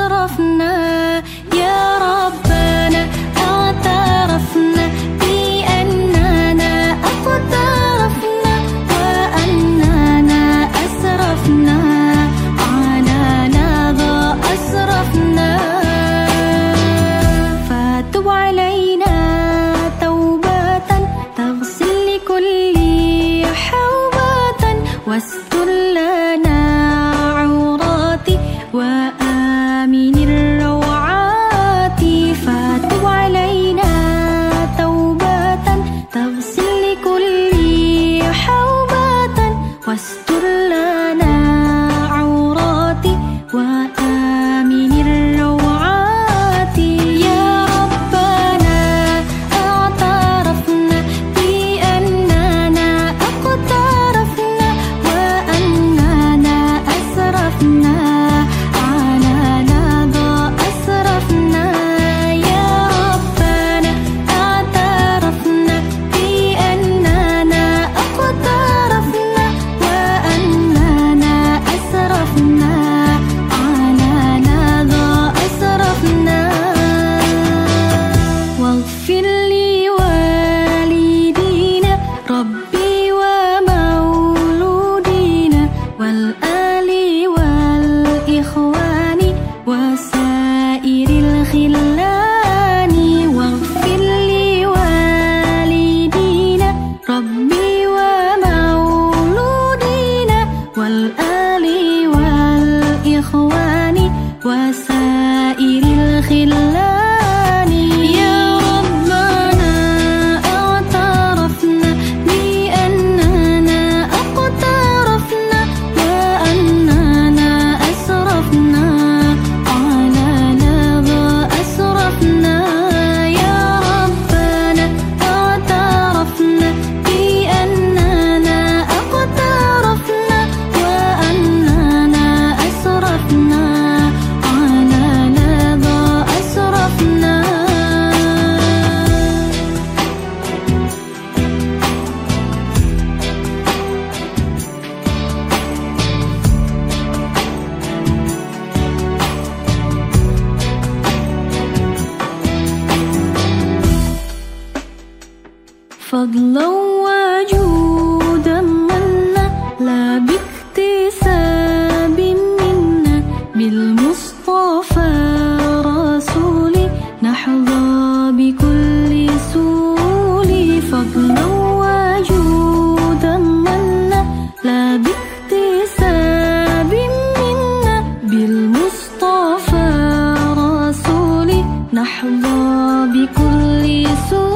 أسرفنا يا ربنا أعترفنا بأننا أقترفنا وأننا أسرفنا على نظى أسرفنا. فتب علينا توبة تغسل لكل حوبة واستر لنا عوراتي فضلا وجودا منا لا باكتساب منا. بالمصطفى رسول نحظى بكل سول فضلا وجودا منا لا باكتساب منا. بالمصطفى رسولي نحظى بكل سول